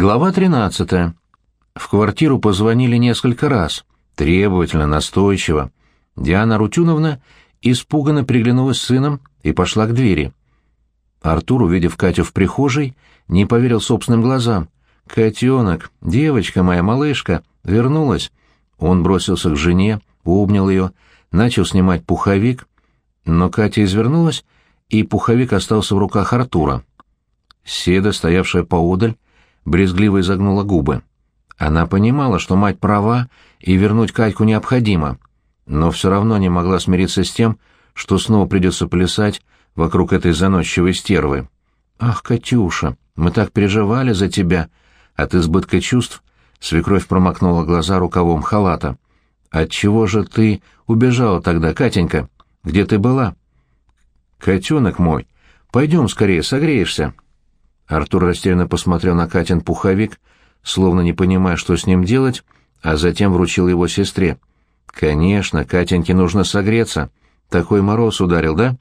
Глава 13. В квартиру позвонили несколько раз, требовательно, настойчиво. Диана Рутюновна испуганно приглянулась с сыном и пошла к двери. Артур, увидев Катю в прихожей, не поверил собственным глазам. «Котенок, девочка моя, малышка, вернулась». Он бросился к жене, обнял ее, начал снимать пуховик, но Катя извернулась, и пуховик остался в руках Артура. Седа, стоявшая поодаль, брезгливо изогнула губы. Она понимала, что мать права и вернуть Катьку необходимо, но все равно не могла смириться с тем, что снова придется плясать вокруг этой заносчивой стервы. «Ах, Катюша, мы так переживали за тебя!» От избытка чувств свекровь промокнула глаза рукавом халата. «Отчего же ты убежала тогда, Катенька? Где ты была?» «Котенок мой, пойдем скорее, согреешься!» Артур растерянно посмотрел на Катин пуховик, словно не понимая, что с ним делать, а затем вручил его сестре. «Конечно, Катеньке нужно согреться. Такой мороз ударил, да?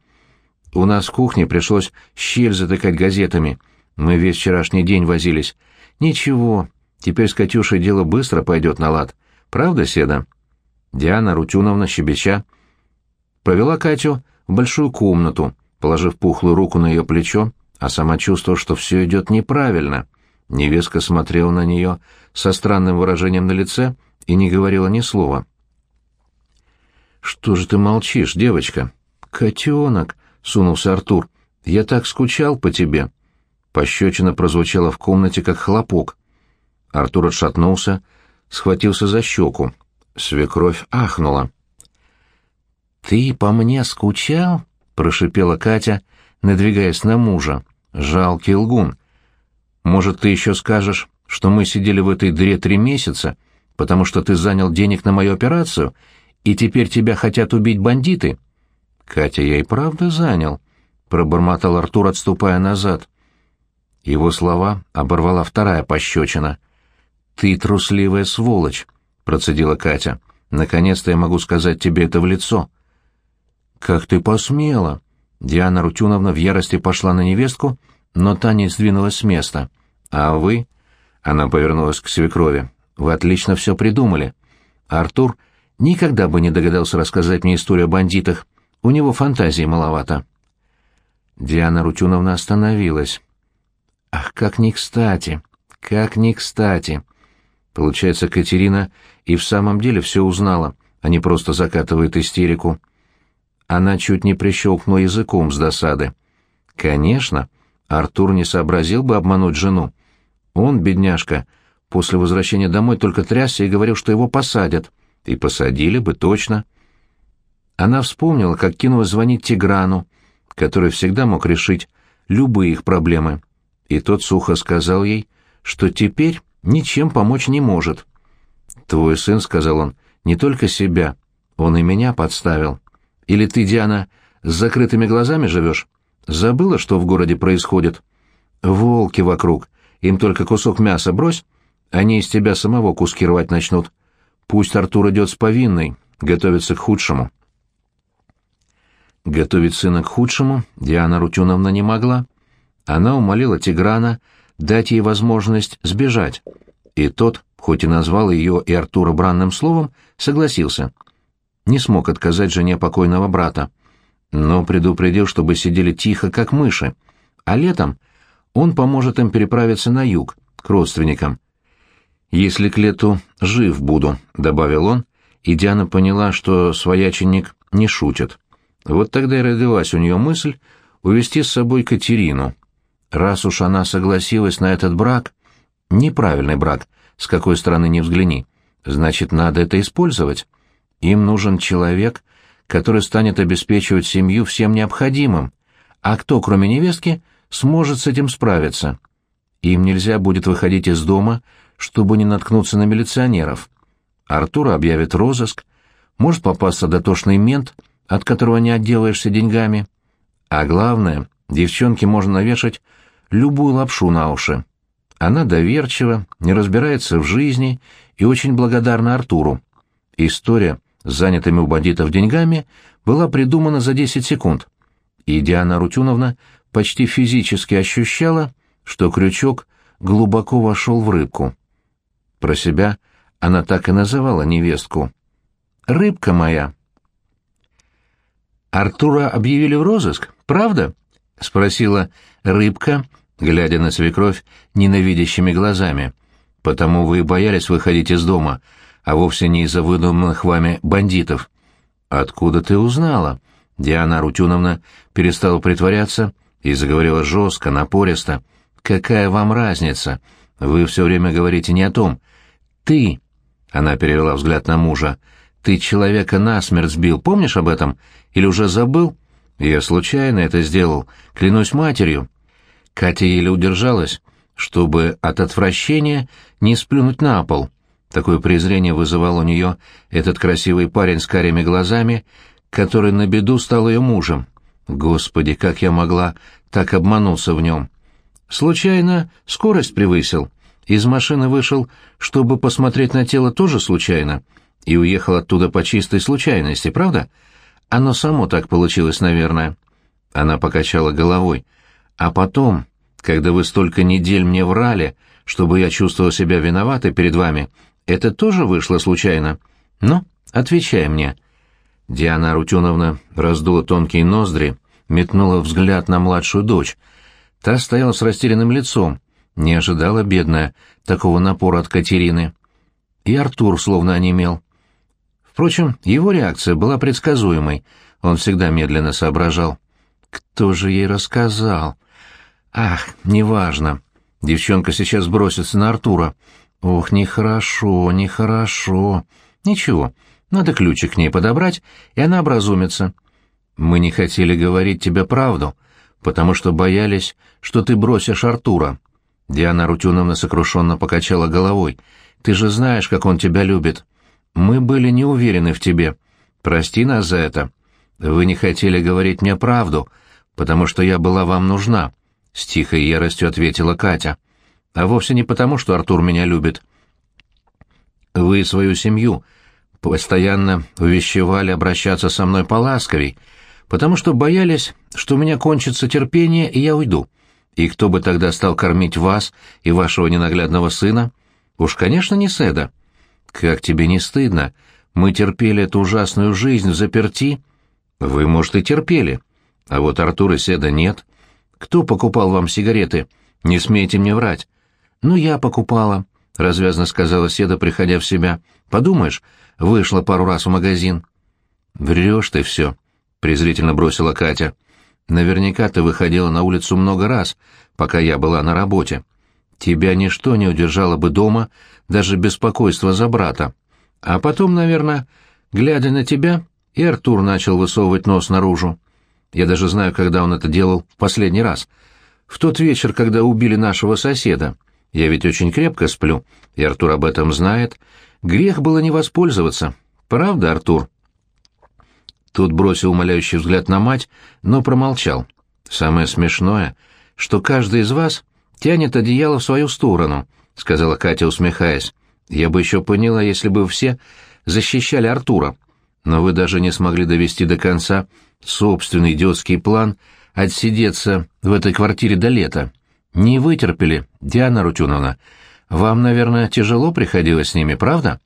У нас в кухне пришлось щель затыкать газетами. Мы весь вчерашний день возились. Ничего, теперь с Катюшей дело быстро пойдет на лад. Правда, Седа?» Диана Рутюновна, щебеча, провела Катю в большую комнату, положив пухлую руку на ее плечо, а сама чувствовала, что все идет неправильно. Невестка смотрела на нее со странным выражением на лице и не говорила ни слова. «Что же ты молчишь, девочка?» «Котенок!» — сунулся Артур. «Я так скучал по тебе!» Пощечина прозвучала в комнате, как хлопок. Артур отшатнулся, схватился за щеку. Свекровь ахнула. «Ты по мне скучал?» — прошипела Катя, надвигаясь на мужа. «Жалкий лгун. Может, ты еще скажешь, что мы сидели в этой дыре три месяца, потому что ты занял денег на мою операцию, и теперь тебя хотят убить бандиты?» «Катя, я и правда занял», — пробормотал Артур, отступая назад. Его слова оборвала вторая пощечина. «Ты трусливая сволочь», — процедила Катя. «Наконец-то я могу сказать тебе это в лицо». «Как ты посмела?» Диана Рутюновна в ярости пошла на невестку, но та не сдвинулась с места. «А вы?» — она повернулась к свекрови. «Вы отлично все придумали. Артур никогда бы не догадался рассказать мне историю о бандитах. У него фантазии маловато». Диана Рутюновна остановилась. «Ах, как не кстати! Как не кстати!» Получается, Катерина и в самом деле все узнала, а не просто закатывает истерику. Она чуть не прищелкнула языком с досады. Конечно, Артур не сообразил бы обмануть жену. Он, бедняжка, после возвращения домой только трясся и говорил, что его посадят. И посадили бы точно. Она вспомнила, как кинулась звонить Тиграну, который всегда мог решить любые их проблемы. И тот сухо сказал ей, что теперь ничем помочь не может. «Твой сын», — сказал он, — «не только себя, он и меня подставил». Или ты, Диана, с закрытыми глазами живешь? Забыла, что в городе происходит? Волки вокруг. Им только кусок мяса брось, они из тебя самого куски рвать начнут. Пусть Артур идет с повинной, готовится к худшему. Готовить сына к худшему Диана Рутюновна не могла. Она умолила Тиграна дать ей возможность сбежать. И тот, хоть и назвал ее и Артура бранным словом, согласился — не смог отказать жене покойного брата, но предупредил, чтобы сидели тихо, как мыши, а летом он поможет им переправиться на юг, к родственникам. «Если к лету жив буду», — добавил он, и Диана поняла, что свояченик не шутит. Вот тогда и родилась у нее мысль увести с собой Катерину. Раз уж она согласилась на этот брак, неправильный брак, с какой стороны ни взгляни, значит, надо это использовать. Им нужен человек, который станет обеспечивать семью всем необходимым, а кто, кроме невестки, сможет с этим справиться. Им нельзя будет выходить из дома, чтобы не наткнуться на милиционеров. Артур объявит розыск, может попасться дотошный мент, от которого не отделаешься деньгами. А главное, девчонке можно навешать любую лапшу на уши. Она доверчива, не разбирается в жизни и очень благодарна Артуру. История занятыми у бандитов деньгами была придумана за 10 секунд, и Диана Рутюновна почти физически ощущала, что крючок глубоко вошел в рыбку. Про себя она так и называла невестку. «Рыбка моя». «Артура объявили в розыск, правда?» — спросила рыбка, глядя на свекровь ненавидящими глазами. «Потому вы боялись выходить из дома, а вовсе не из-за выдуманных вами бандитов». «Откуда ты узнала?» Диана Рутюновна перестала притворяться и заговорила жестко, напористо. «Какая вам разница? Вы все время говорите не о том. Ты...» — она перевела взгляд на мужа. «Ты человека насмерть сбил, помнишь об этом? Или уже забыл?» «Я случайно это сделал, клянусь матерью». Катя еле удержалась, чтобы от отвращения не сплюнуть на пол. Такое презрение вызывал у нее этот красивый парень с карими глазами, который на беду стал ее мужем. Господи, как я могла так обмануться в нем? Случайно скорость превысил. Из машины вышел, чтобы посмотреть на тело тоже случайно, и уехал оттуда по чистой случайности, правда? Оно само так получилось, наверное. Она покачала головой. А потом, когда вы столько недель мне врали, чтобы я чувствовал себя виноватой перед вами, это тоже вышло случайно? Ну, отвечай мне. Диана Арутюновна раздула тонкие ноздри, метнула взгляд на младшую дочь. Та стояла с растерянным лицом, не ожидала, бедная, такого напора от Катерины. И Артур словно онемел. Впрочем, его реакция была предсказуемой, он всегда медленно соображал. Кто же ей рассказал? Ах, неважно. Девчонка сейчас бросится на Артура. Ох, нехорошо, нехорошо. Ничего, надо ключик к ней подобрать, и она образумится. Мы не хотели говорить тебе правду, потому что боялись, что ты бросишь Артура. Диана Рутюновна сокрушенно покачала головой. Ты же знаешь, как он тебя любит. Мы были не уверены в тебе. Прости нас за это. Вы не хотели говорить мне правду, потому что я была вам нужна, — с тихой яростью ответила Катя а вовсе не потому, что Артур меня любит. Вы свою семью постоянно увещевали обращаться со мной поласковей, потому что боялись, что у меня кончится терпение, и я уйду. И кто бы тогда стал кормить вас и вашего ненаглядного сына? Уж, конечно, не Седа. Как тебе не стыдно? Мы терпели эту ужасную жизнь в заперти. Вы, может, и терпели. А вот Артур и Седа нет. Кто покупал вам сигареты? Не смейте мне врать. «Ну, я покупала», — развязно сказала Седа, приходя в себя. «Подумаешь, вышла пару раз в магазин». «Врешь ты все», — презрительно бросила Катя. «Наверняка ты выходила на улицу много раз, пока я была на работе. Тебя ничто не удержало бы дома, даже беспокойство за брата. А потом, наверное, глядя на тебя, и Артур начал высовывать нос наружу. Я даже знаю, когда он это делал в последний раз. В тот вечер, когда убили нашего соседа. Я ведь очень крепко сплю, и Артур об этом знает. Грех было не воспользоваться. Правда, Артур?» Тут бросил умоляющий взгляд на мать, но промолчал. «Самое смешное, что каждый из вас тянет одеяло в свою сторону», — сказала Катя, усмехаясь. «Я бы еще поняла, если бы все защищали Артура. Но вы даже не смогли довести до конца собственный идиотский план отсидеться в этой квартире до лета. Не вытерпели, Диана Рутюновна. Вам, наверное, тяжело приходилось с ними, правда?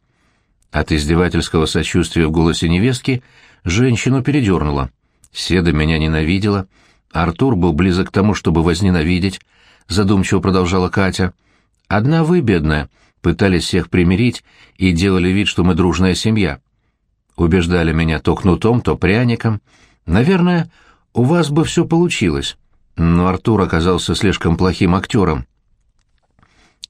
От издевательского сочувствия в голосе невестки женщину передернуло. Седа меня ненавидела. Артур был близок к тому, чтобы возненавидеть, задумчиво продолжала Катя. Одна вы, бедная, пытались всех примирить и делали вид, что мы дружная семья. Убеждали меня то кнутом, то пряником. Наверное, у вас бы все получилось но Артур оказался слишком плохим актером.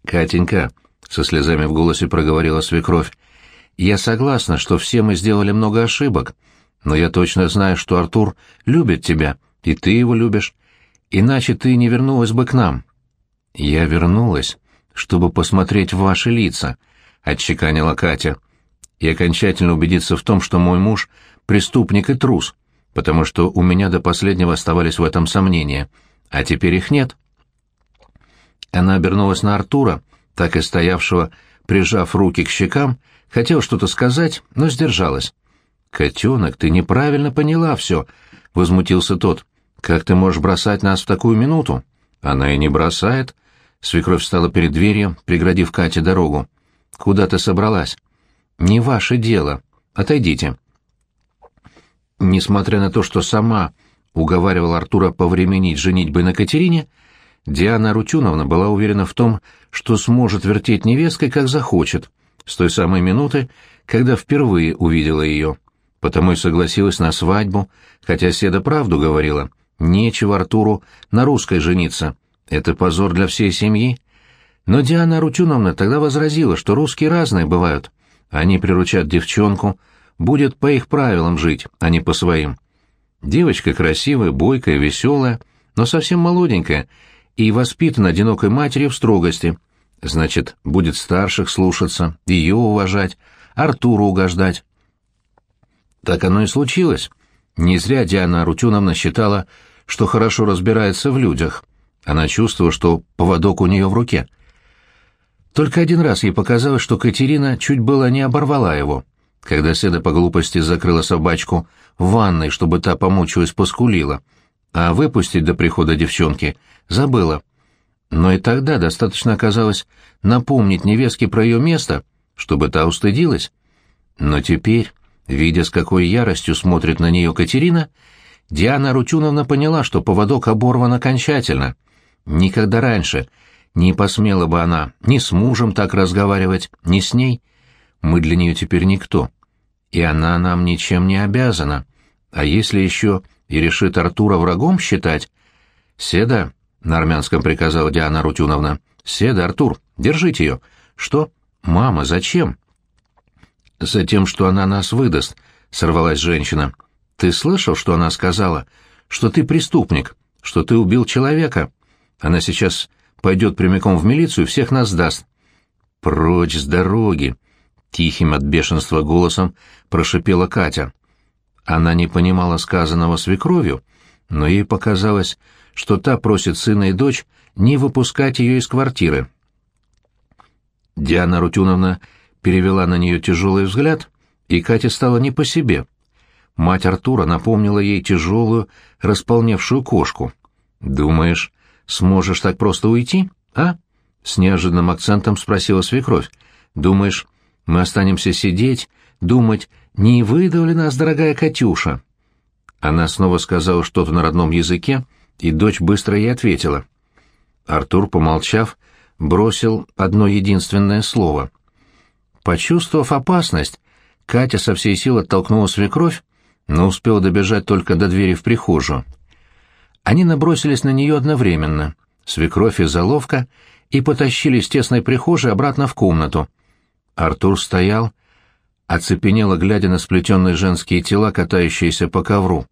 «Катенька», — со слезами в голосе проговорила свекровь, — «я согласна, что все мы сделали много ошибок, но я точно знаю, что Артур любит тебя, и ты его любишь, иначе ты не вернулась бы к нам». «Я вернулась, чтобы посмотреть в ваши лица», — отчеканила Катя, — «и окончательно убедиться в том, что мой муж — преступник и трус, потому что у меня до последнего оставались в этом сомнения, а теперь их нет. Она обернулась на Артура, так и стоявшего, прижав руки к щекам, хотел что-то сказать, но сдержалась. «Котенок, ты неправильно поняла все», — возмутился тот. «Как ты можешь бросать нас в такую минуту?» «Она и не бросает», Свекровь встала перед дверью, преградив Кате дорогу. «Куда ты собралась?» «Не ваше дело. Отойдите». Несмотря на то, что сама уговаривала Артура повременить женитьбой на Катерине, Диана Рутюновна была уверена в том, что сможет вертеть невесткой, как захочет, с той самой минуты, когда впервые увидела ее. Потому и согласилась на свадьбу, хотя Седа правду говорила. Нечего Артуру на русской жениться. Это позор для всей семьи. Но Диана Рутюновна тогда возразила, что русские разные бывают. Они приручат девчонку, будет по их правилам жить, а не по своим. Девочка красивая, бойкая, веселая, но совсем молоденькая и воспитана одинокой матерью в строгости. Значит, будет старших слушаться, ее уважать, Артуру угождать. Так оно и случилось. Не зря Диана Рутюновна считала, что хорошо разбирается в людях. Она чувствовала, что поводок у нее в руке. Только один раз ей показалось, что Катерина чуть было не оборвала его. Когда Седа по глупости закрыла собачку в ванной, чтобы та помучилась поскулила, а выпустить до прихода девчонки забыла. Но и тогда достаточно оказалось напомнить невестке про ее место, чтобы та устыдилась. Но теперь, видя, с какой яростью смотрит на нее Катерина, Диана Рутюновна поняла, что поводок оборван окончательно. Никогда раньше не посмела бы она ни с мужем так разговаривать, ни с ней. Мы для нее теперь никто. И она нам ничем не обязана. А если еще и решит Артура врагом считать... «Седа», — на армянском приказала Диана Рутюновна, — «Седа, Артур, держите ее». «Что? Мама, зачем?» «Затем, что она нас выдаст», — сорвалась женщина. «Ты слышал, что она сказала? Что ты преступник, что ты убил человека. Она сейчас пойдет прямиком в милицию всех нас сдаст». «Прочь с дороги!» — тихим от бешенства голосом прошипела Катя. Она не понимала сказанного свекровью, но ей показалось, что та просит сына и дочь не выпускать ее из квартиры. Диана Рутюновна перевела на нее тяжелый взгляд, и Кате стало не по себе. Мать Артура напомнила ей тяжелую, располневшую кошку. «Думаешь, сможешь так просто уйти, а?» — с неожиданным акцентом спросила свекровь. «Думаешь, мы останемся сидеть, думать, не выдал ли нас дорогая Катюша?» Она снова сказала что-то на родном языке, и дочь быстро ей ответила. Артур, помолчав, бросил одно единственное слово. Почувствовав опасность, Катя со всей силы оттолкнула свекровь, но успела добежать только до двери в прихожую. Они набросились на нее одновременно, свекровь и заловка, и потащили с тесной прихожей обратно в комнату. Артур стоял, оцепенело глядя на сплетенные женские тела, катающиеся по ковру.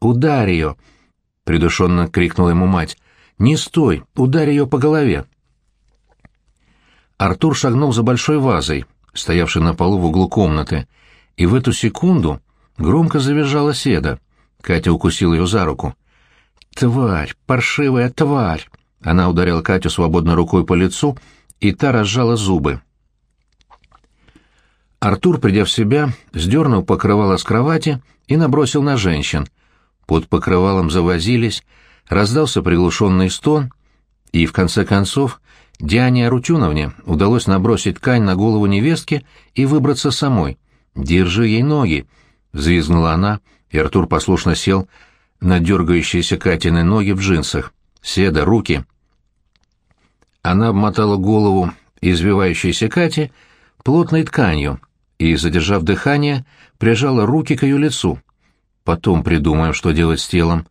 «Ударь ее!» — придушенно крикнула ему мать. «Не стой! Ударь ее по голове!» Артур шагнул за большой вазой, стоявшей на полу в углу комнаты, и в эту секунду громко завизжала седа. Катя укусила ее за руку. «Тварь! Паршивая тварь!» Она ударила Катю свободной рукой по лицу, и та разжала зубы. Артур, придя в себя, сдернул покрывало с кровати и набросил на женщин. Под покрывалом завозились, раздался приглушенный стон, и, в конце концов, Диане Арутюновне удалось набросить ткань на голову невестки и выбраться самой. «Держи ей ноги!» — взвизгнула она, и Артур послушно сел на дергающиеся Катины ноги в джинсах. «Седа, руки!» Она обмотала голову извивающейся Кати плотной тканью и, задержав дыхание, прижала руки к ее лицу. «Потом придумаем, что делать с телом».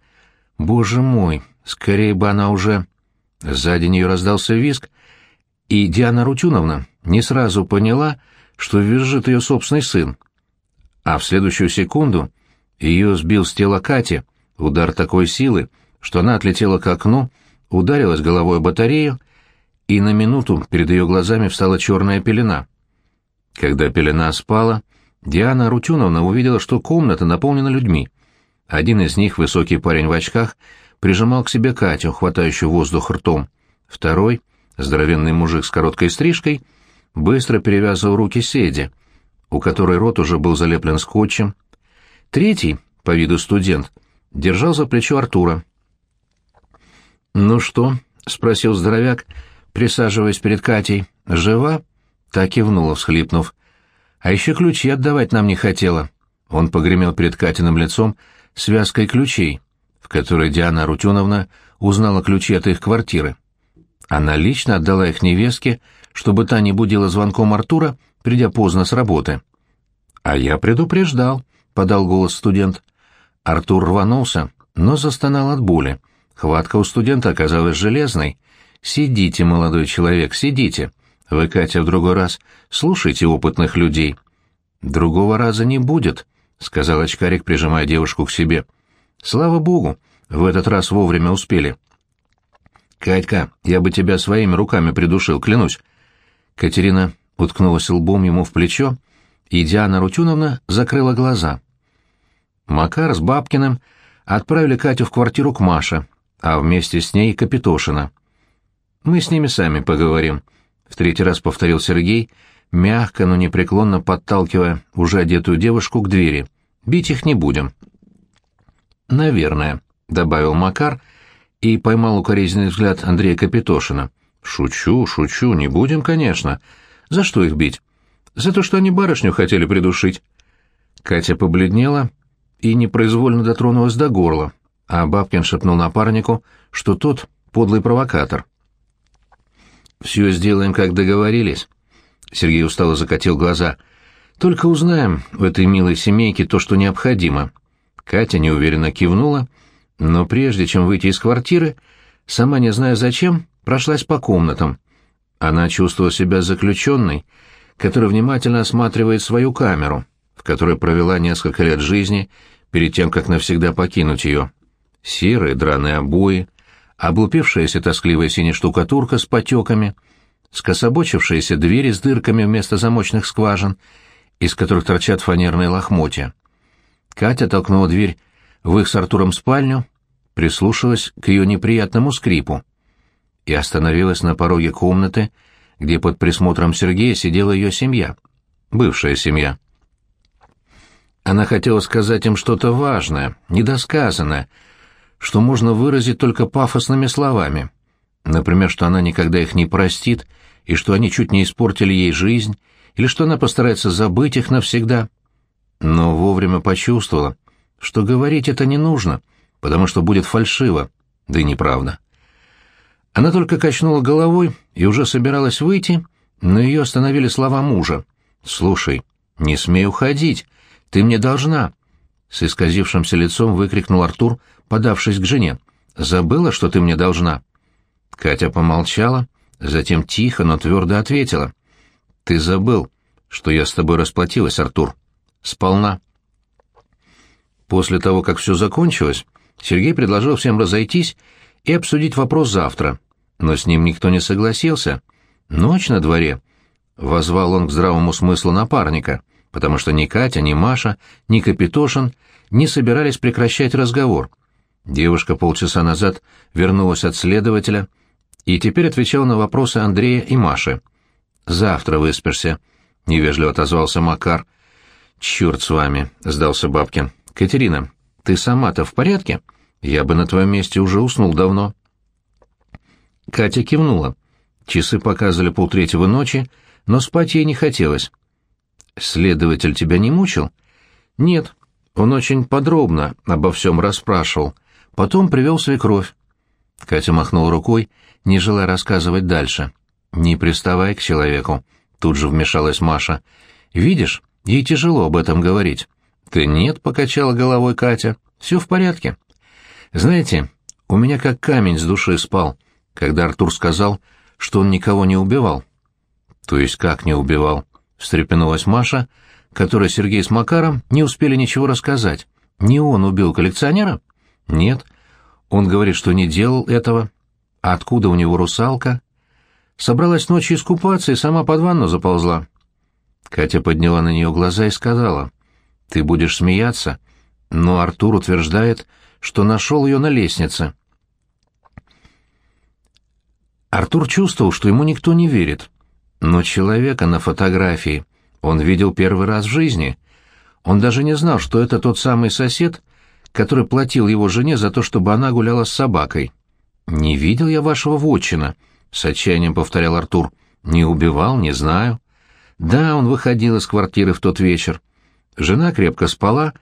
«Боже мой, скорее бы она уже...» Сзади нее раздался визг, и Диана Рутюновна не сразу поняла, что визжит ее собственный сын. А в следующую секунду ее сбил с тела Кати удар такой силы, что она отлетела к окну, ударилась головой о батарею, и на минуту перед ее глазами встала черная пелена. Когда пелена спала, Диана Рутюновна увидела, что комната наполнена людьми. Один из них, высокий парень в очках, прижимал к себе Катю, хватающую воздух ртом. Второй, здоровенный мужик с короткой стрижкой, быстро перевязывал руки Седи, у которой рот уже был залеплен скотчем. Третий, по виду студент, держал за плечо Артура. «Ну что?» — спросил здоровяк, присаживаясь перед Катей. «Жива?» Так кивнула, всхлипнув. «А еще ключи отдавать нам не хотела». Он погремел перед Катиным лицом связкой ключей, в которой Диана Рутюновна узнала ключи от их квартиры. Она лично отдала их невестке, чтобы та не будила звонком Артура, придя поздно с работы. «А я предупреждал», — подал голос студент. Артур рванулся, но застонал от боли. Хватка у студента оказалась железной. «Сидите, молодой человек, сидите. Вы, Катя, в другой раз слушайте опытных людей». «Другого раза не будет», — сказал очкарик, прижимая девушку к себе. «Слава богу, в этот раз вовремя успели». «Катька, я бы тебя своими руками придушил, клянусь». Катерина уткнулась лбом ему в плечо, и Диана Рутюновна закрыла глаза. Макар с Бабкиным отправили Катю в квартиру к Маше, а вместе с ней Капитошина. «Мы с ними сами поговорим», — в третий раз повторил Сергей, мягко, но непреклонно подталкивая уже одетую девушку к двери. «Бить их не будем». «Наверное», — добавил Макар, — и поймал укоризненный взгляд Андрея Капитошина. «Шучу, шучу, не будем, конечно. За что их бить? За то, что они барышню хотели придушить». Катя побледнела и непроизвольно дотронулась до горла, а Бабкин шепнул напарнику, что тот подлый провокатор. «Все сделаем, как договорились». Сергей устало закатил глаза. «Только узнаем в этой милой семейке то, что необходимо». Катя неуверенно кивнула но прежде чем выйти из квартиры, сама не зная зачем, прошлась по комнатам. Она чувствовала себя заключенной, которая внимательно осматривает свою камеру, в которой провела несколько лет жизни перед тем, как навсегда покинуть ее. Серые драные обои, облупившаяся тоскливая синяя штукатурка с потеками, скособочившиеся двери с дырками вместо замочных скважин, из которых торчат фанерные лохмотья. Катя толкнула дверь в их с Артуром спальню прислушалась к ее неприятному скрипу и остановилась на пороге комнаты, где под присмотром Сергея сидела ее семья, бывшая семья. Она хотела сказать им что-то важное, недосказанное, что можно выразить только пафосными словами. Например, что она никогда их не простит, и что они чуть не испортили ей жизнь, или что она постарается забыть их навсегда. Но вовремя почувствовала, что говорить это не нужно — потому что будет фальшиво, да и неправда. Она только качнула головой и уже собиралась выйти, но ее остановили слова мужа. «Слушай, не смей уходить, ты мне должна!» С исказившимся лицом выкрикнул Артур, подавшись к жене. «Забыла, что ты мне должна?» Катя помолчала, затем тихо, но твердо ответила. «Ты забыл, что я с тобой расплатилась, Артур. Сполна». После того, как все закончилось, Сергей предложил всем разойтись и обсудить вопрос завтра, но с ним никто не согласился. Ночь на дворе. Возвал он к здравому смыслу напарника, потому что ни Катя, ни Маша, ни Капитошин не собирались прекращать разговор. Девушка полчаса назад вернулась от следователя и теперь отвечала на вопросы Андрея и Маши. «Завтра выспишься», — невежливо отозвался Макар. «Черт с вами», — сдался Бабкин. «Катерина, ты сама-то в порядке? Я бы на твоем месте уже уснул давно. Катя кивнула. Часы показывали полтретьего ночи, но спать ей не хотелось. «Следователь тебя не мучил?» «Нет. Он очень подробно обо всем расспрашивал. Потом привел свекровь». Катя махнула рукой, не желая рассказывать дальше. «Не приставай к человеку», — тут же вмешалась Маша. «Видишь, ей тяжело об этом говорить. «Ты нет», — покачала головой Катя. «Все в порядке». «Знаете, у меня как камень с души спал, когда Артур сказал, что он никого не убивал». «То есть как не убивал?» — встрепенулась Маша, которой Сергей с Макаром не успели ничего рассказать. «Не он убил коллекционера?» «Нет. Он говорит, что не делал этого. А откуда у него русалка?» «Собралась ночью искупаться и сама под ванну заползла». Катя подняла на нее глаза и сказала — ты будешь смеяться, но Артур утверждает, что нашел ее на лестнице. Артур чувствовал, что ему никто не верит. Но человека на фотографии он видел первый раз в жизни. Он даже не знал, что это тот самый сосед, который платил его жене за то, чтобы она гуляла с собакой. «Не видел я вашего вотчина», — с отчаянием повторял Артур. «Не убивал, не знаю». Да, он выходил из квартиры в тот вечер. Жена крепко спала,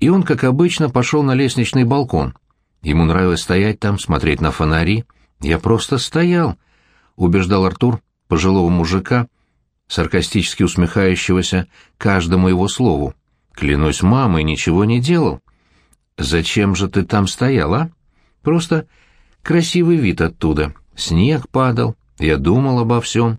и он, как обычно, пошел на лестничный балкон. Ему нравилось стоять там, смотреть на фонари. «Я просто стоял», — убеждал Артур пожилого мужика, саркастически усмехающегося каждому его слову. «Клянусь мамой, ничего не делал». «Зачем же ты там стоял, а? Просто красивый вид оттуда. Снег падал, я думал обо всем.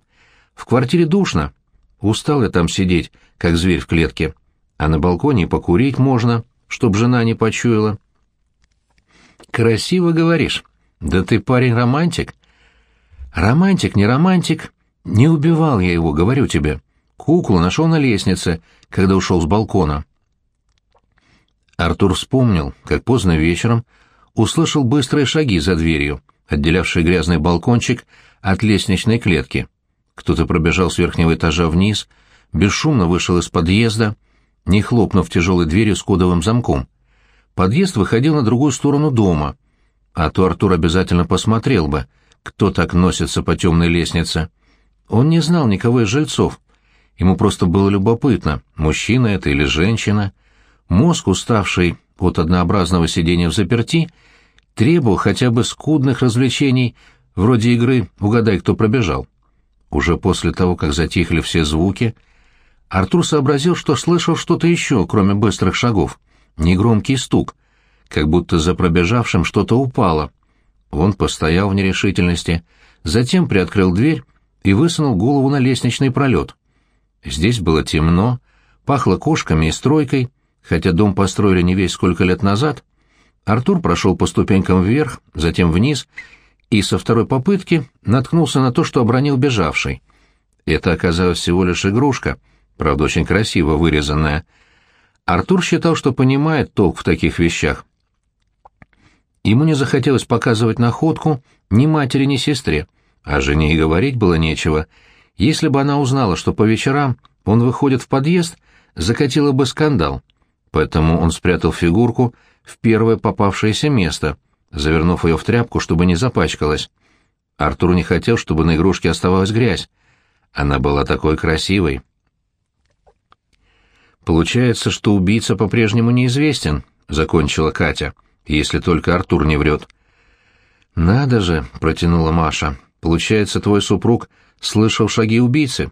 В квартире душно. Устал я там сидеть, как зверь в клетке. А на балконе покурить можно, чтоб жена не почуяла». «Красиво говоришь. Да ты парень романтик». «Романтик, не романтик. Не убивал я его, говорю тебе. Куклу нашел на лестнице, когда ушел с балкона». Артур вспомнил, как поздно вечером услышал быстрые шаги за дверью, отделявшие грязный балкончик от лестничной клетки. Кто-то пробежал с верхнего этажа вниз, бесшумно вышел из подъезда, не хлопнув тяжелой дверью с кодовым замком. Подъезд выходил на другую сторону дома, а то Артур обязательно посмотрел бы, кто так носится по темной лестнице. Он не знал никого из жильцов. Ему просто было любопытно, мужчина это или женщина — Мозг, уставший от однообразного сидения в заперти, требовал хотя бы скудных развлечений, вроде игры «Угадай, кто пробежал». Уже после того, как затихли все звуки, Артур сообразил, что слышал что-то еще, кроме быстрых шагов. Негромкий стук, как будто за пробежавшим что-то упало. Он постоял в нерешительности, затем приоткрыл дверь и высунул голову на лестничный пролет. Здесь было темно, пахло кошками и стройкой, Хотя дом построили не весь сколько лет назад, Артур прошел по ступенькам вверх, затем вниз, и со второй попытки наткнулся на то, что обронил бежавший. Это оказалась всего лишь игрушка, правда, очень красиво вырезанная. Артур считал, что понимает толк в таких вещах. Ему не захотелось показывать находку ни матери, ни сестре, а жене и говорить было нечего. Если бы она узнала, что по вечерам он выходит в подъезд, закатила бы скандал — поэтому он спрятал фигурку в первое попавшееся место, завернув ее в тряпку, чтобы не запачкалась. Артур не хотел, чтобы на игрушке оставалась грязь. Она была такой красивой. «Получается, что убийца по-прежнему неизвестен», — закончила Катя, — «если только Артур не врет». «Надо же», — протянула Маша, — «получается, твой супруг слышал шаги убийцы».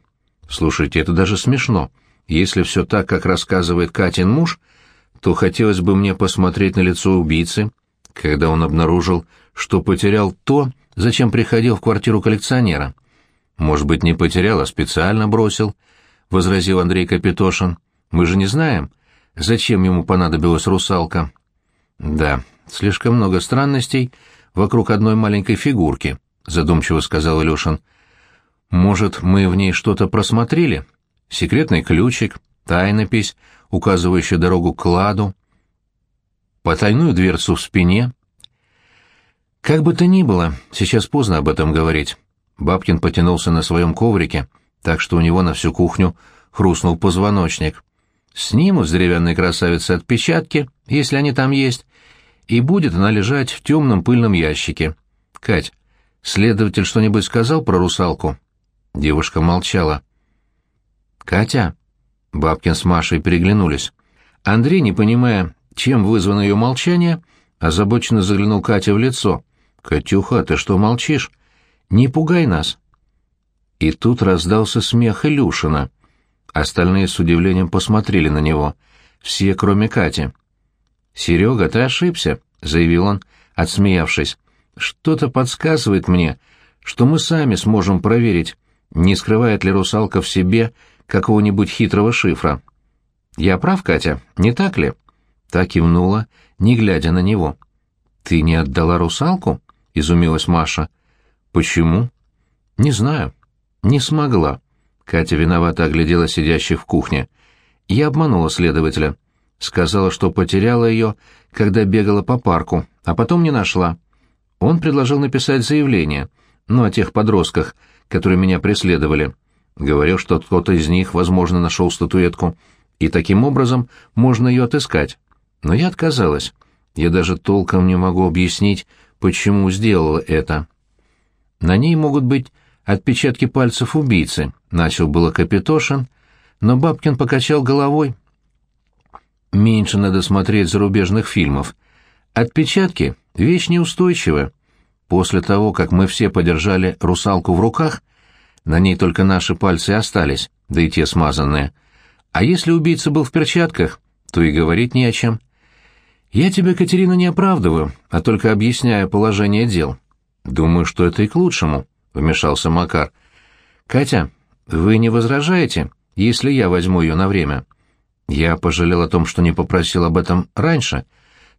«Слушайте, это даже смешно. Если все так, как рассказывает Катин муж, то хотелось бы мне посмотреть на лицо убийцы, когда он обнаружил, что потерял то, зачем приходил в квартиру коллекционера. Может быть, не потерял, а специально бросил, — возразил Андрей Капитошин. Мы же не знаем, зачем ему понадобилась русалка. Да, слишком много странностей вокруг одной маленькой фигурки, — задумчиво сказал Илюшин. Может, мы в ней что-то просмотрели? Секретный ключик, тайнопись, указывающая дорогу к кладу, потайную дверцу в спине. Как бы то ни было, сейчас поздно об этом говорить. Бабкин потянулся на своем коврике, так что у него на всю кухню хрустнул позвоночник. Снимут с деревянной красавицы отпечатки, если они там есть, и будет она лежать в темном пыльном ящике. Кать, следователь что-нибудь сказал про русалку? Девушка молчала. «Катя?» Бабкин с Машей переглянулись. Андрей, не понимая, чем вызвано ее молчание, озабоченно заглянул Кате в лицо. «Катюха, ты что молчишь? Не пугай нас!» И тут раздался смех Илюшина. Остальные с удивлением посмотрели на него. Все, кроме Кати. «Серега, ты ошибся», — заявил он, отсмеявшись. «Что-то подсказывает мне, что мы сами сможем проверить, не скрывает ли русалка в себе какого-нибудь хитрого шифра. «Я прав, Катя, не так ли?» Так кивнула, не глядя на него. «Ты не отдала русалку?» — изумилась Маша. «Почему?» «Не знаю. Не смогла». Катя виновато оглядела сидящих в кухне. «Я обманула следователя. Сказала, что потеряла ее, когда бегала по парку, а потом не нашла. Он предложил написать заявление, ну, о тех подростках, которые меня преследовали. Говорил, что кто-то из них, возможно, нашел статуэтку, и таким образом можно ее отыскать. Но я отказалась. Я даже толком не могу объяснить, почему сделала это. На ней могут быть отпечатки пальцев убийцы, начал было Капитошин, но Бабкин покачал головой. Меньше надо смотреть зарубежных фильмов. Отпечатки — вещь неустойчивая. После того, как мы все подержали русалку в руках, на ней только наши пальцы остались, да и те смазанные. А если убийца был в перчатках, то и говорить не о чем. Я тебя, Катерина, не оправдываю, а только объясняю положение дел. Думаю, что это и к лучшему, — вмешался Макар. Катя, вы не возражаете, если я возьму ее на время? Я пожалел о том, что не попросил об этом раньше,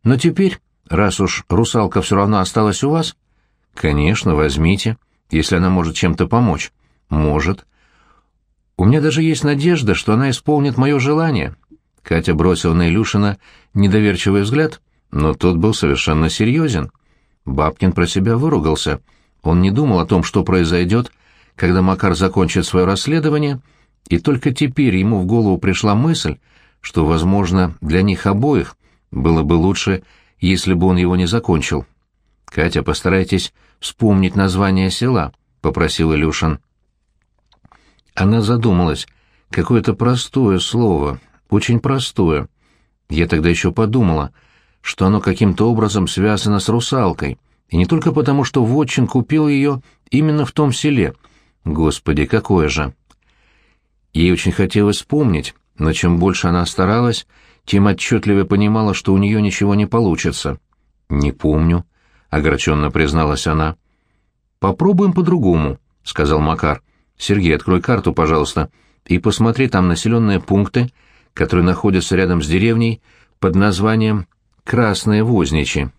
но теперь, раз уж русалка все равно осталась у вас... Конечно, возьмите, если она может чем-то помочь. Может. У меня даже есть надежда, что она исполнит мое желание. Катя бросила на Илюшина недоверчивый взгляд, но тот был совершенно серьезен. Бабкин про себя выругался. Он не думал о том, что произойдет, когда Макар закончит свое расследование, и только теперь ему в голову пришла мысль, что, возможно, для них обоих было бы лучше, если бы он его не закончил. «Катя, постарайтесь вспомнить название села», — попросил Илюшин. Она задумалась. Какое-то простое слово, очень простое. Я тогда еще подумала, что оно каким-то образом связано с русалкой, и не только потому, что Вотчин купил ее именно в том селе. Господи, какое же! Ей очень хотелось вспомнить, но чем больше она старалась, тем отчетливее понимала, что у нее ничего не получится. «Не помню», — огорченно призналась она. «Попробуем по-другому», — сказал Макар. «Сергей, открой карту, пожалуйста, и посмотри там населенные пункты, которые находятся рядом с деревней под названием Красные Возничи».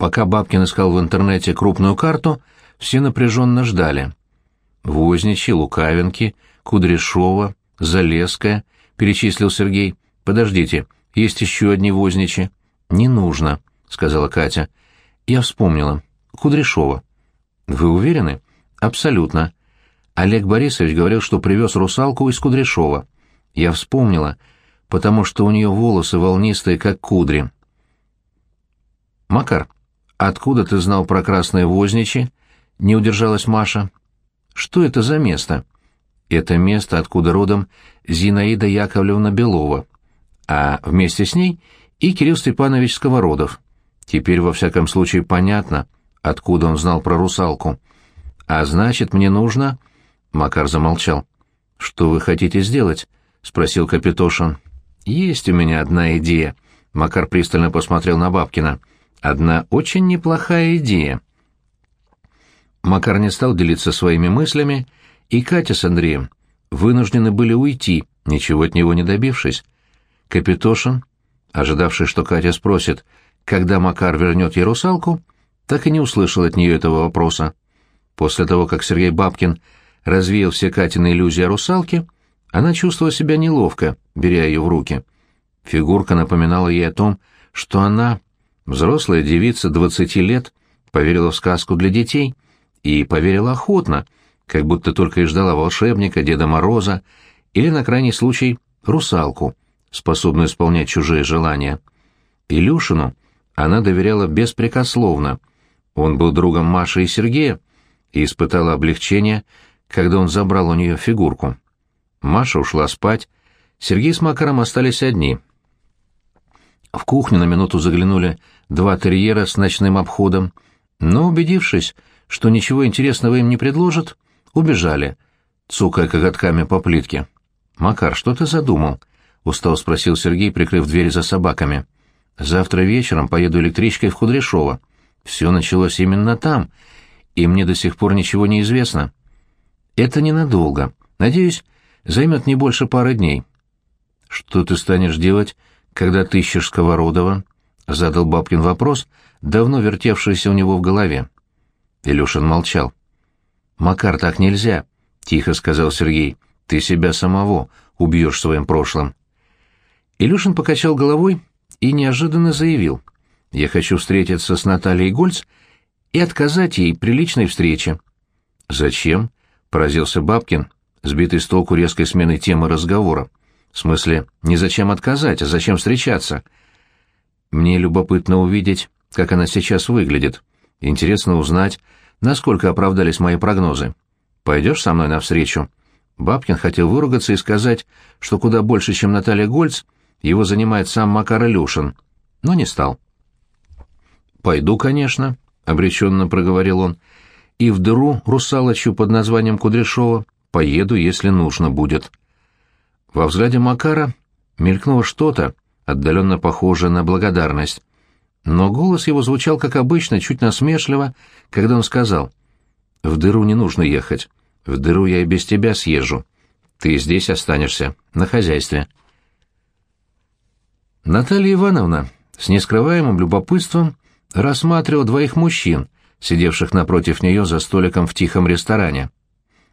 Пока Бабкин искал в интернете крупную карту, все напряженно ждали. Возничи, Лукавенки, Кудряшова, Залеская, перечислил Сергей. Подождите, есть еще одни Возничи. Не нужно, сказала Катя. Я вспомнила. Кудряшова. Вы уверены? Абсолютно. Олег Борисович говорил, что привез русалку из Кудряшова. Я вспомнила, потому что у нее волосы волнистые, как кудри. Макар, откуда ты знал про красные возничи? Не удержалась Маша. Что это за место? Это место, откуда родом Зинаида Яковлевна Белова, а вместе с ней и Кирилл Степанович Сковородов. Теперь, во всяком случае, понятно, откуда он знал про русалку. А значит, мне нужно... Макар замолчал. «Что вы хотите сделать?» — спросил Капитошин. «Есть у меня одна идея». Макар пристально посмотрел на Бабкина. «Одна очень неплохая идея». Макар не стал делиться своими мыслями, и Катя с Андреем вынуждены были уйти, ничего от него не добившись. Капитошин, ожидавший, что Катя спросит, когда Макар вернет ей русалку, так и не услышал от нее этого вопроса. После того, как Сергей Бабкин развеял все Катины иллюзии о русалке, она чувствовала себя неловко, беря ее в руки. Фигурка напоминала ей о том, что она, взрослая девица двадцати лет, поверила в сказку для детей — и поверила охотно, как будто только и ждала волшебника, Деда Мороза или, на крайний случай, русалку, способную исполнять чужие желания. Илюшину она доверяла беспрекословно. Он был другом Маши и Сергея и испытала облегчение, когда он забрал у нее фигурку. Маша ушла спать, Сергей с Макаром остались одни. В кухню на минуту заглянули два терьера с ночным обходом, но, убедившись, что ничего интересного им не предложат, убежали, цукая коготками по плитке. «Макар, что ты задумал?» — устал спросил Сергей, прикрыв дверь за собаками. «Завтра вечером поеду электричкой в Кудряшово. Все началось именно там, и мне до сих пор ничего не известно. Это ненадолго. Надеюсь, займет не больше пары дней». «Что ты станешь делать, когда ты ищешь Сковородова?» — задал Бабкин вопрос, давно вертевшийся у него в голове. Илюшин молчал. «Макар, так нельзя», — тихо сказал Сергей. «Ты себя самого убьешь своим прошлым». Илюшин покачал головой и неожиданно заявил. «Я хочу встретиться с Натальей Гольц и отказать ей приличной встрече». «Зачем?» — поразился Бабкин, сбитый с толку резкой смены темы разговора. «В смысле, не зачем отказать, а зачем встречаться?» «Мне любопытно увидеть, как она сейчас выглядит. Интересно узнать, насколько оправдались мои прогнозы. Пойдешь со мной навстречу?» Бабкин хотел выругаться и сказать, что куда больше, чем Наталья Гольц, его занимает сам Макар Илюшин, но не стал. «Пойду, конечно», — обреченно проговорил он, — «и в дыру русалочью под названием Кудряшова поеду, если нужно будет». Во взгляде Макара мелькнуло что-то, отдаленно похожее на благодарность. Но голос его звучал, как обычно, чуть насмешливо, когда он сказал, «В дыру не нужно ехать. В дыру я и без тебя съезжу. Ты здесь останешься, на хозяйстве». Наталья Ивановна с нескрываемым любопытством рассматривала двоих мужчин, сидевших напротив нее за столиком в тихом ресторане.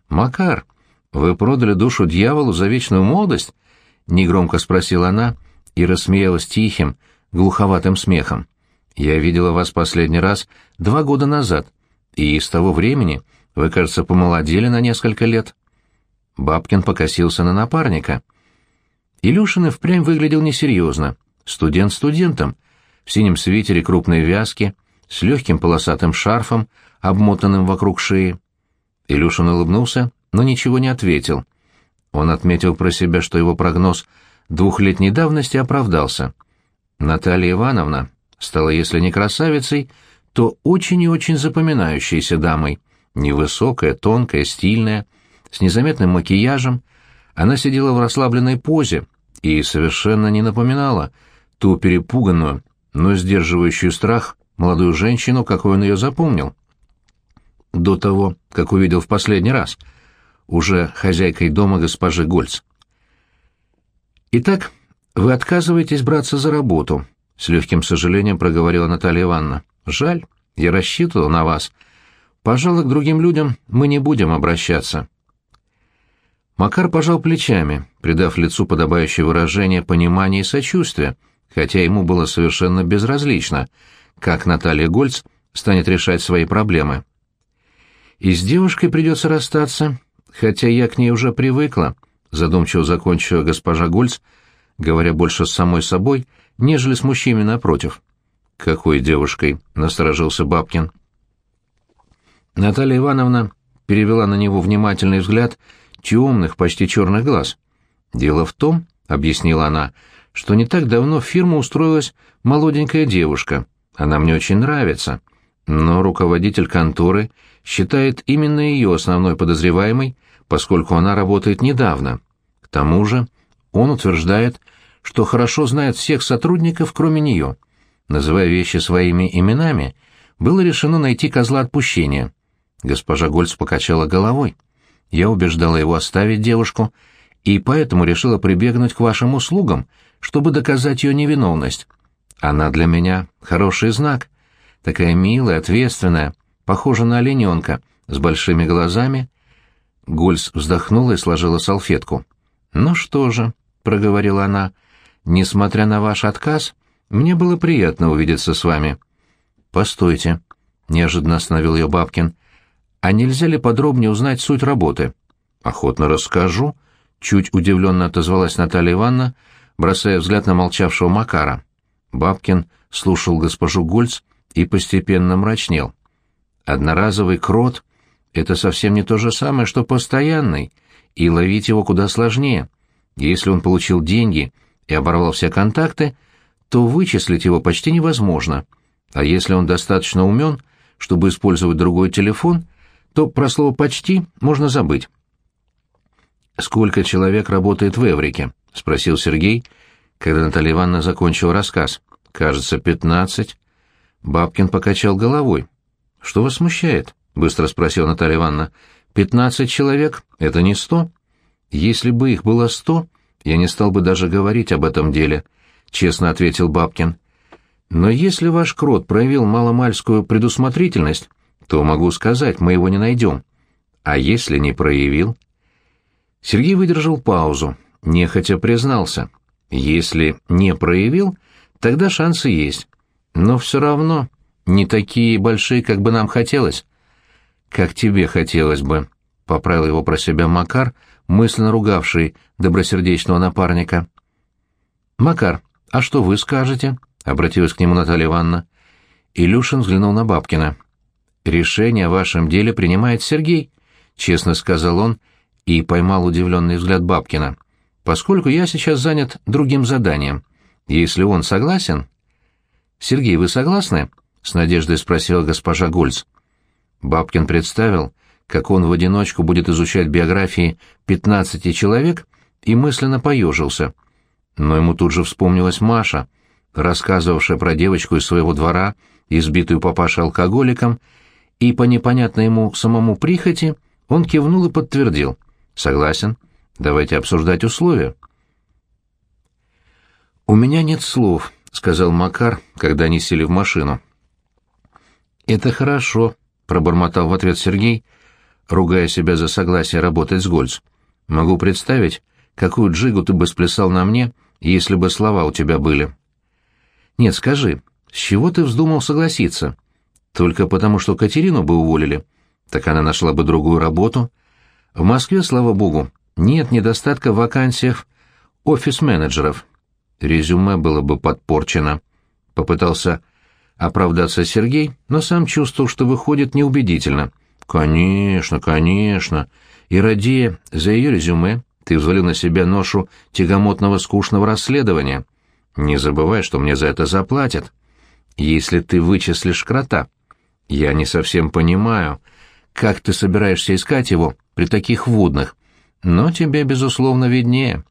«Макар, вы продали душу дьяволу за вечную молодость?» — негромко спросила она и рассмеялась тихим, глуховатым смехом. «Я видела вас последний раз два года назад, и с того времени вы, кажется, помолодели на несколько лет». Бабкин покосился на напарника. Илюшин и впрямь выглядел несерьезно. Студент студентом, в синем свитере крупной вязки, с легким полосатым шарфом, обмотанным вокруг шеи. Илюшин улыбнулся, но ничего не ответил. Он отметил про себя, что его прогноз двухлетней давности оправдался. Наталья Ивановна стала, если не красавицей, то очень и очень запоминающейся дамой. Невысокая, тонкая, стильная, с незаметным макияжем. Она сидела в расслабленной позе и совершенно не напоминала ту перепуганную, но сдерживающую страх молодую женщину, какой он ее запомнил. До того, как увидел в последний раз, уже хозяйкой дома госпожи Гольц. «Итак, вы отказываетесь браться за работу», — с легким сожалением проговорила Наталья Ивановна. «Жаль, я рассчитывал на вас. Пожалуй, к другим людям мы не будем обращаться». Макар пожал плечами, придав лицу подобающее выражение понимания и сочувствия, хотя ему было совершенно безразлично, как Наталья Гольц станет решать свои проблемы. «И с девушкой придется расстаться, хотя я к ней уже привыкла», задумчиво закончила госпожа Гольц, говоря больше с самой собой, нежели с мужчинами напротив. «Какой девушкой?» — насторожился Бабкин. Наталья Ивановна перевела на него внимательный взгляд темных, почти черных глаз. «Дело в том», — объяснила она, — что не так давно в фирму устроилась молоденькая девушка. Она мне очень нравится. Но руководитель конторы считает именно ее основной подозреваемой, поскольку она работает недавно. К тому же он утверждает, что хорошо знает всех сотрудников, кроме нее. Называя вещи своими именами, было решено найти козла отпущения. Госпожа Гольц покачала головой. Я убеждала его оставить девушку, и поэтому решила прибегнуть к вашим услугам, чтобы доказать ее невиновность. Она для меня хороший знак. Такая милая, ответственная, похожа на олененка, с большими глазами. Гольц вздохнула и сложила салфетку. «Ну что же», — проговорила она, — «несмотря на ваш отказ, мне было приятно увидеться с вами». «Постойте», — неожиданно остановил ее Бабкин, — «а нельзя ли подробнее узнать суть работы?» «Охотно расскажу», — чуть удивленно отозвалась Наталья Ивановна, бросая взгляд на молчавшего Макара. Бабкин слушал госпожу Гольц и постепенно мрачнел. Одноразовый крот — это совсем не то же самое, что постоянный, и ловить его куда сложнее. Если он получил деньги и оборвал все контакты, то вычислить его почти невозможно. А если он достаточно умен, чтобы использовать другой телефон, то про слово «почти» можно забыть. «Сколько человек работает в Эврике?» — спросил Сергей, когда Наталья Ивановна закончила рассказ. «Кажется, пятнадцать». Бабкин покачал головой. «Что вас смущает?» — быстро спросила Наталья Ивановна. «Пятнадцать человек — это не сто. Если бы их было сто, я не стал бы даже говорить об этом деле», — честно ответил Бабкин. «Но если ваш крот проявил маломальскую предусмотрительность, то, могу сказать, мы его не найдем. А если не проявил?» Сергей выдержал паузу, нехотя признался. Если не проявил, тогда шансы есть. Но все равно не такие большие, как бы нам хотелось. Как тебе хотелось бы, — поправил его про себя Макар, мысленно ругавший добросердечного напарника. «Макар, а что вы скажете?» — обратилась к нему Наталья Ивановна. Илюшин взглянул на Бабкина. «Решение о вашем деле принимает Сергей», — честно сказал он и поймал удивленный взгляд Бабкина. «Поскольку я сейчас занят другим заданием. Если он согласен...» «Сергей, вы согласны?» — с надеждой спросила госпожа Гольц. Бабкин представил, как он в одиночку будет изучать биографии пятнадцати человек, и мысленно поежился. Но ему тут же вспомнилась Маша, рассказывавшая про девочку из своего двора, избитую папашей алкоголиком, и по непонятной ему самому прихоти он кивнул и подтвердил. «Согласен. Давайте обсуждать условия». «У меня нет слов», — сказал Макар, когда они сели в машину. «Это хорошо», — пробормотал в ответ Сергей, ругая себя за согласие работать с Гольц. «Могу представить, какую джигу ты бы сплясал на мне, если бы слова у тебя были». «Нет, скажи, с чего ты вздумал согласиться? Только потому, что Катерину бы уволили. Так она нашла бы другую работу. В Москве, слава богу, нет недостатка в вакансиях офис-менеджеров. Резюме было бы подпорчено. Попытался оправдаться Сергей, но сам чувствовал, что выходит неубедительно. «Конечно, конечно. И за ее резюме, ты взвалил на себя ношу тягомотного скучного расследования. Не забывай, что мне за это заплатят. Если ты вычислишь крота. Я не совсем понимаю, как ты собираешься искать его при таких вудных, но тебе, безусловно, виднее».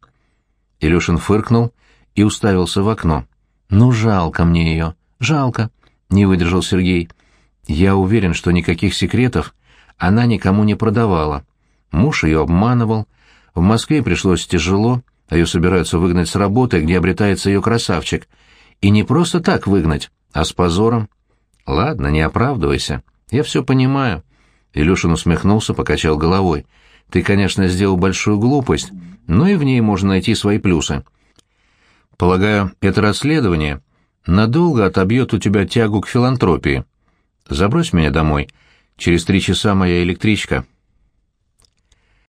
Илюшин фыркнул и уставился в окно. «Ну, жалко мне ее, жалко», — не выдержал Сергей. «Я уверен, что никаких секретов она никому не продавала. Муж ее обманывал. В Москве пришлось тяжело, а ее собираются выгнать с работы, где обретается ее красавчик. И не просто так выгнать, а с позором. Ладно, не оправдывайся. Я все понимаю. Илюшин усмехнулся, покачал головой. Ты, конечно, сделал большую глупость, но и в ней можно найти свои плюсы. Полагаю, это расследование надолго отобьет у тебя тягу к филантропии. Забрось меня домой. Через три часа моя электричка.